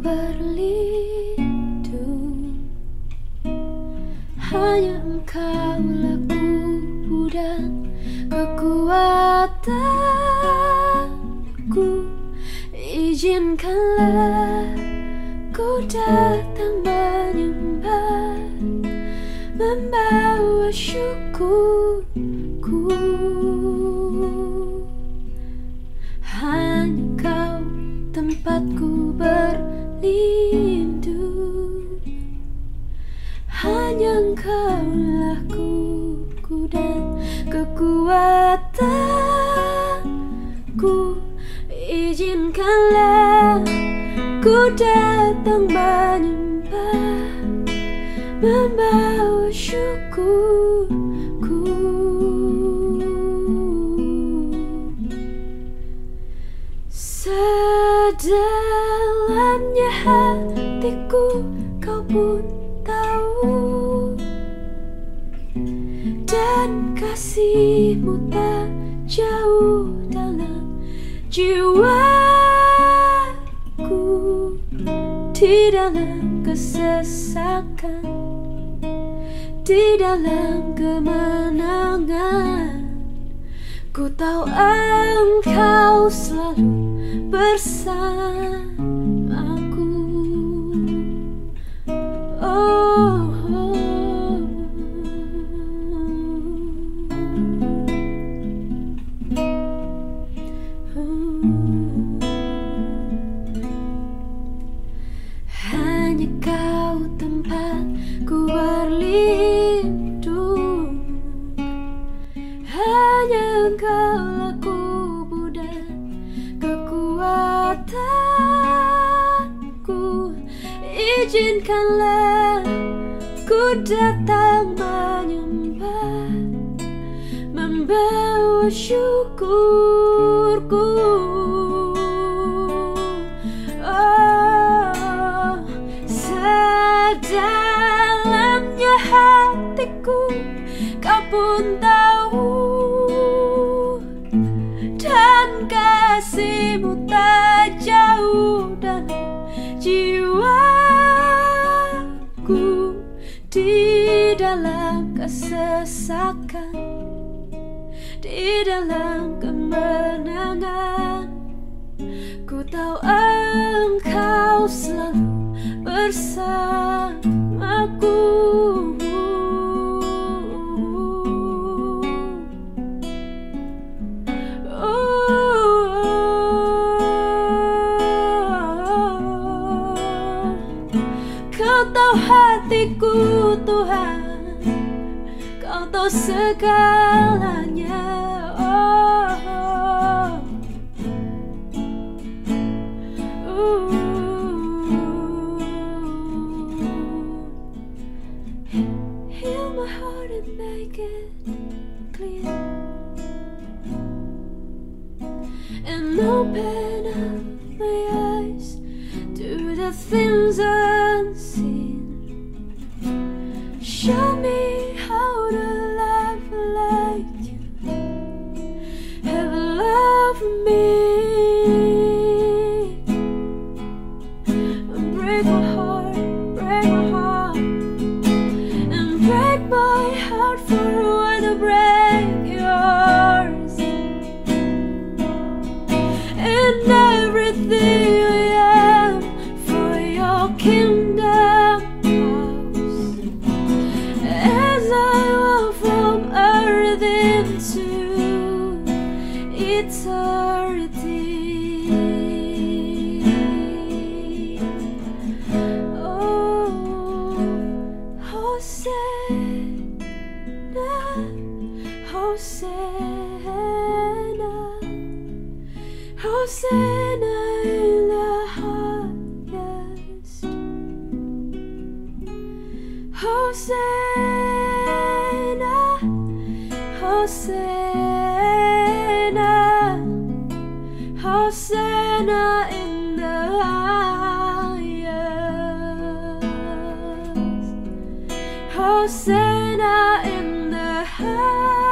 berlindung. Hanya engkau laku dan kekuatanku. Izinkanlah ku datang menyembah Membawa syukurku. Hanya engkau lakuku dan kekuatanku Izinkanlah ku datang menyembah Membawa syukurku. Sedalamnya hatiku kau pun kasihmu tak jauh dalam jiwaku. Di dalam kesesakan Di dalam kemenangan Ku tahu engkau selalu bersamaku kekuatanku Izinkanlah ku datang menyembah Membawa syukurku. Oh, sedalamnya hatiku dalam kesesakan di dalam kemenangan. Ku tahu engkau selalu bersamaku. Kau tahu hatiku Tuhan Tahu segalanya oh, Ooh. Heal my heart and make it clear and open up my eyes to the things unseen. Show me the Hosanna in the highest. Hosanna, Hosanna, Hosanna in the highest. Hosanna in the highest.